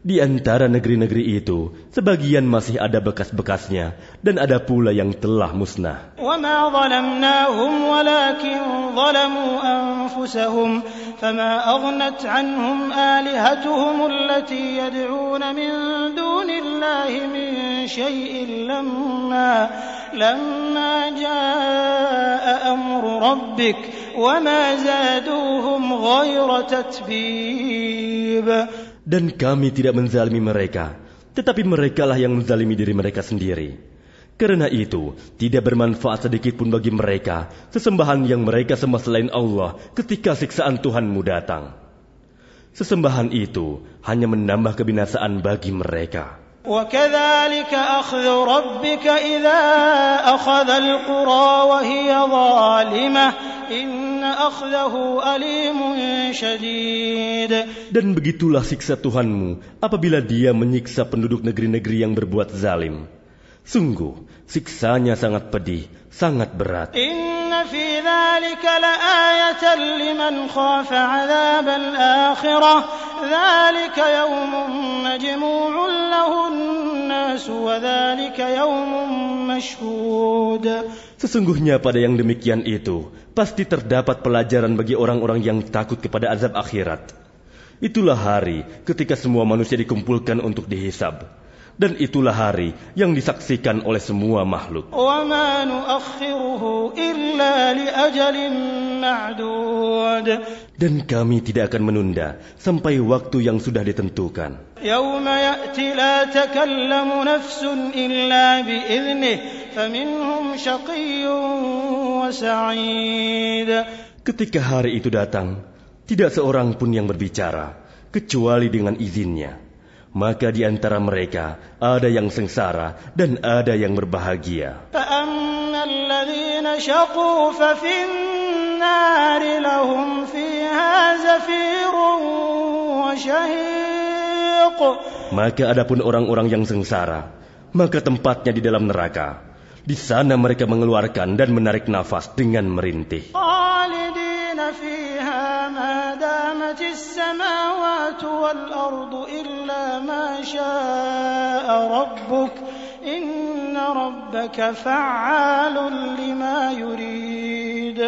Di antara negeri-negeri itu, sebagian masih ada bekas-bekasnya, dan ada pula yang telah musnah. وما ظلمناهم ولكن ظلموا أنفسهم فما أغنت عنهم آلهتهم التي يدعون من دون الله من شيء لما لما جاء أمر ربك وما زادوهم غير تتبيب Dan kami tidak menzalimi mereka, tetapi merekalah yang menzalimi diri mereka sendiri. Karena itu, tidak bermanfaat sedikit pun bagi mereka sesembahan yang mereka sembah selain Allah ketika siksaan Tuhanmu datang. Sesembahan itu hanya menambah kebinasaan bagi mereka. وكذلك أخذ ربك إذا أخذ القرى وهي ظالمة إن أخذه أليم شديد Dan begitulah siksa Tuhanmu apabila dia menyiksa penduduk negeri-negeri yang berbuat zalim. Sungguh, siksanya sangat pedih, sangat berat. إن في ذلك لآية لمن خاف عذاب الآخرة ذلك يوم مجموع له الناس وذلك يوم مشهود Sesungguhnya pada yang demikian itu, pasti terdapat pelajaran bagi orang-orang yang takut kepada azab akhirat. Itulah hari ketika semua manusia dikumpulkan untuk dihisab. Dan itulah hari yang disaksikan oleh semua makhluk. وما نؤخره إلا لأجل معدود Dan kami tidak akan menunda sampai waktu yang sudah ditentukan. يوم يأتي لا تكلم نفس إلا بإذنه فمنهم شقي وسعيد Ketika hari itu datang, tidak seorang pun yang berbicara, kecuali dengan izinnya. Maka di antara mereka ada yang sengsara dan ada yang berbahagia. Maka adapun orang-orang yang sengsara, maka tempatnya di dalam neraka. Di sana mereka mengeluarkan dan menarik nafas dengan merintih. خالدين فيها ما دامت السماوات والأرض إلا ما شاء ربك إن ربك فعال لما يريد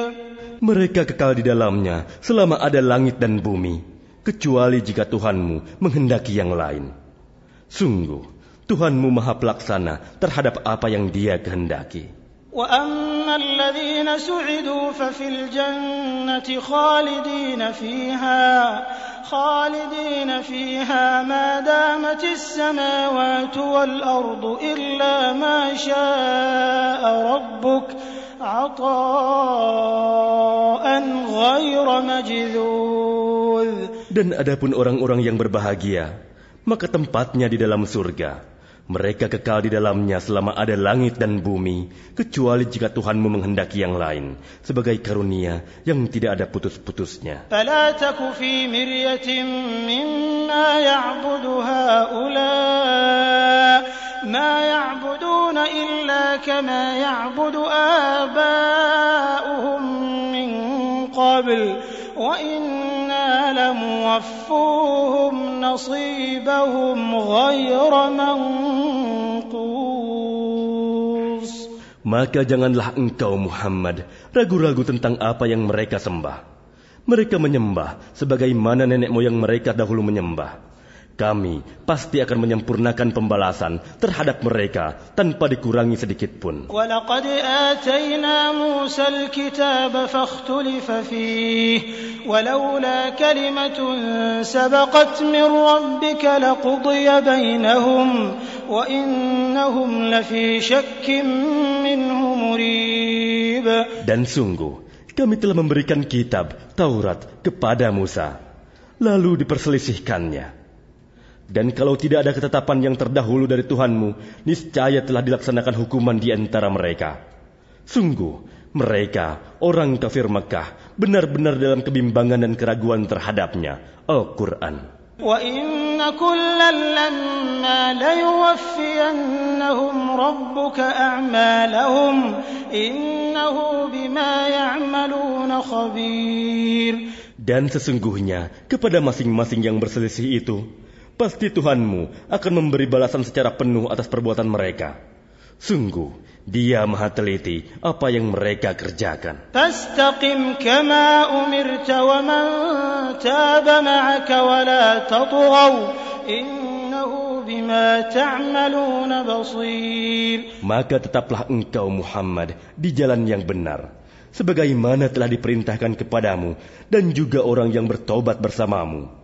Mereka kekal di dalamnya selama ada langit dan bumi, kecuali jika Tuhanmu menghendaki yang lain. Sungguh, Tuhanmu maha pelaksana terhadap apa yang dia kehendaki. وأما الذين سعدوا ففي الجنة خالدين فيها خالدين فيها ما دامت السماوات والأرض إلا ما شاء ربك عطاء غير مجذوذ Dan adapun orang-orang yang berbahagia, maka tempatnya di dalam surga. Mereka kekal di dalamnya selama ada langit dan bumi, kecuali jika Tuhanmu menghendaki yang lain, sebagai karunia yang tidak ada putus-putusnya. فلا تك في مرية مما يعبد هؤلاء ما يعبدون إلا كما يعبد آباؤهم من قبل وإنا لموفوهم نصيبهم غير منقوص Maka janganlah engkau Muhammad ragu-ragu tentang apa yang mereka sembah. Mereka menyembah sebagaimana nenek moyang mereka dahulu menyembah. Kami pasti akan menyempurnakan pembalasan terhadap mereka tanpa dikurangi sedikit pun. ولقد آتينا موسى الكتاب فاختلف فيه ولولا كلمة سبقت من ربك لقضي بينهم وإنهم لفي شك منه مريب Dan sungguh, kami telah memberikan kitab Taurat kepada Musa, lalu diperselisihkannya. Dan kalau tidak ada ketetapan yang terdahulu dari Tuhanmu, niscaya telah dilaksanakan hukuman di antara mereka. Sungguh, mereka, orang kafir Mekah, benar-benar dalam kebimbangan dan keraguan terhadapnya. Al-Quran. Dan sesungguhnya, kepada masing-masing yang berselisih itu, Pasti Tuhanmu akan memberi balasan secara penuh atas perbuatan mereka. Sungguh, dia maha teliti apa yang mereka kerjakan. Maka tetaplah engkau Muhammad di jalan yang benar sebagaimana telah diperintahkan kepadamu dan juga orang yang bertobat bersamamu.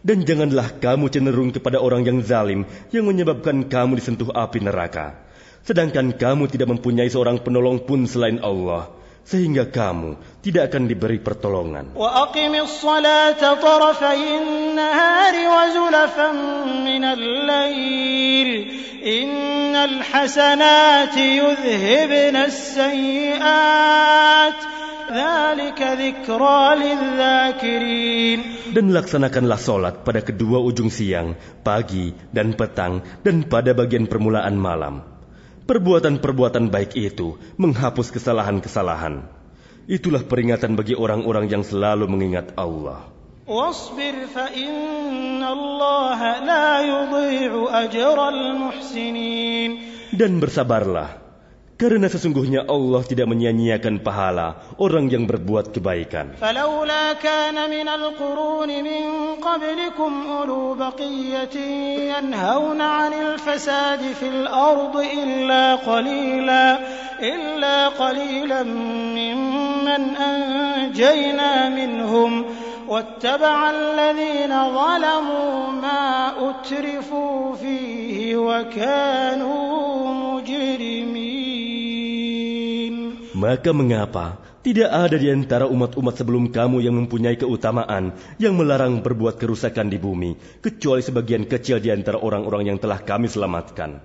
dan janganlah kamu cenderung kepada orang yang zalim yang menyebabkan kamu disentuh api neraka. Sedangkan kamu tidak mempunyai seorang penolong pun selain Allah, sehingga kamu tidak akan diberi pertolongan. وزلفا من الليل إن الحسنات يذهبن السيئات ذلك ذكرى للذاكرين Dan laksanakanlah solat pada kedua ujung siang, pagi, dan petang, dan pada bagian permulaan malam. Perbuatan-perbuatan baik itu menghapus kesalahan-kesalahan. Itulah peringatan bagi orang-orang yang selalu mengingat Allah. واصبر فإن الله لا يضيع أجر المحسنين Dan bersabarlah, karena sesungguhnya Allah tidak menyia-nyiakan pahala orang yang berbuat kebaikan. فلولا كان من القرون من قبلكم أولو بقية ينهون عن الفساد في الأرض إلا قليلا إلا قليلا ممن أنجينا منهم واتبع الذين ظلموا ما أترفوا فيه وكانوا مجرمين Maka mengapa tidak ada di antara umat-umat sebelum kamu yang mempunyai keutamaan yang melarang berbuat kerusakan di bumi, kecuali sebagian kecil di antara orang-orang yang telah kami selamatkan.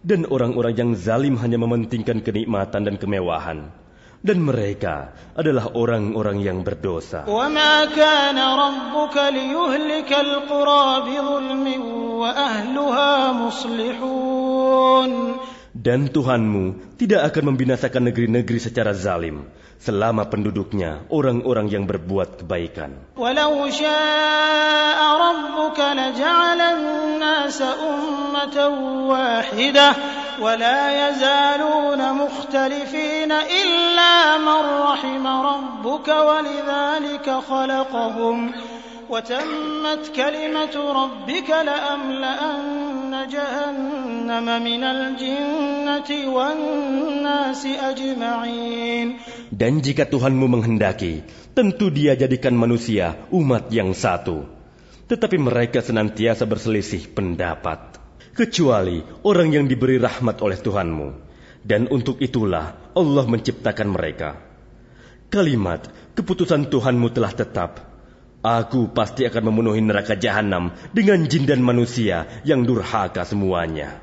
Dan orang-orang yang zalim hanya mementingkan kenikmatan dan kemewahan. Dan mereka adalah orang-orang yang berdosa. وما كان ربك ليهلك القرى بظلم وأهلها مصلحون Dan Tuhanmu tidak akan membinasakan negeri-negeri secara zalim selama penduduknya orang-orang yang berbuat kebaikan. Walau syaa rabbuka laja'ala nasa ummatan wahidah wa la yazaluna mukhtalifina illa man rahima rabbuka wa lidzalika khalaqahum وتمت كلمة ربك لأملأن جهنم من الجنة والناس أجمعين Dan jika Tuhanmu menghendaki, tentu dia jadikan manusia umat yang satu. Tetapi mereka senantiasa berselisih pendapat. Kecuali orang yang diberi rahmat oleh Tuhanmu. Dan untuk itulah Allah menciptakan mereka. Kalimat, keputusan Tuhanmu telah tetap. Aku pasti akan memenuhi neraka jahanam dengan jin dan manusia yang durhaka semuanya.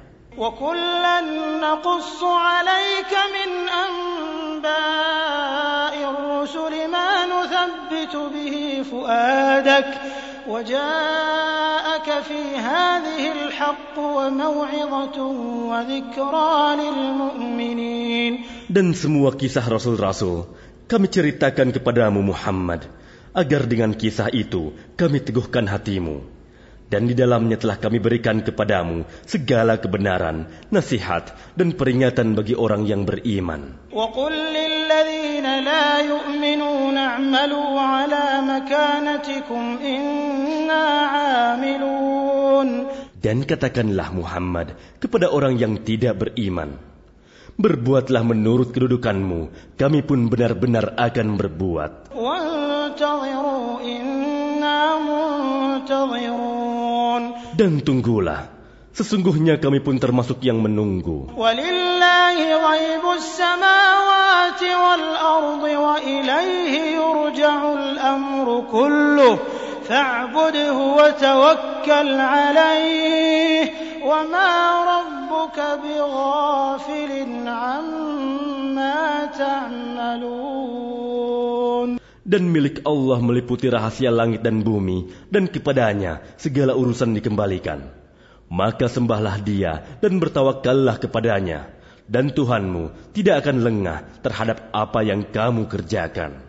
Dan semua kisah Rasul-Rasul kami ceritakan kepadamu Muhammad agar dengan kisah itu kami teguhkan hatimu. Dan di dalamnya telah kami berikan kepadamu segala kebenaran, nasihat, dan peringatan bagi orang yang beriman. Dan katakanlah Muhammad kepada orang yang tidak beriman berbuatlah menurut kedudukanmu, kami pun benar-benar akan berbuat. Dan tunggulah, sesungguhnya kami pun termasuk yang menunggu. ولله غيب السماوات والأرض وإليه يرجع الأمر كله فاعبده وتوكل عليه وما ربك بغافل عما تعملون Dan milik Allah meliputi rahasia langit dan bumi, dan kepadanya segala urusan dikembalikan. Maka sembahlah dia dan bertawakallah kepadanya. Dan Tuhanmu tidak akan lengah terhadap apa yang kamu kerjakan.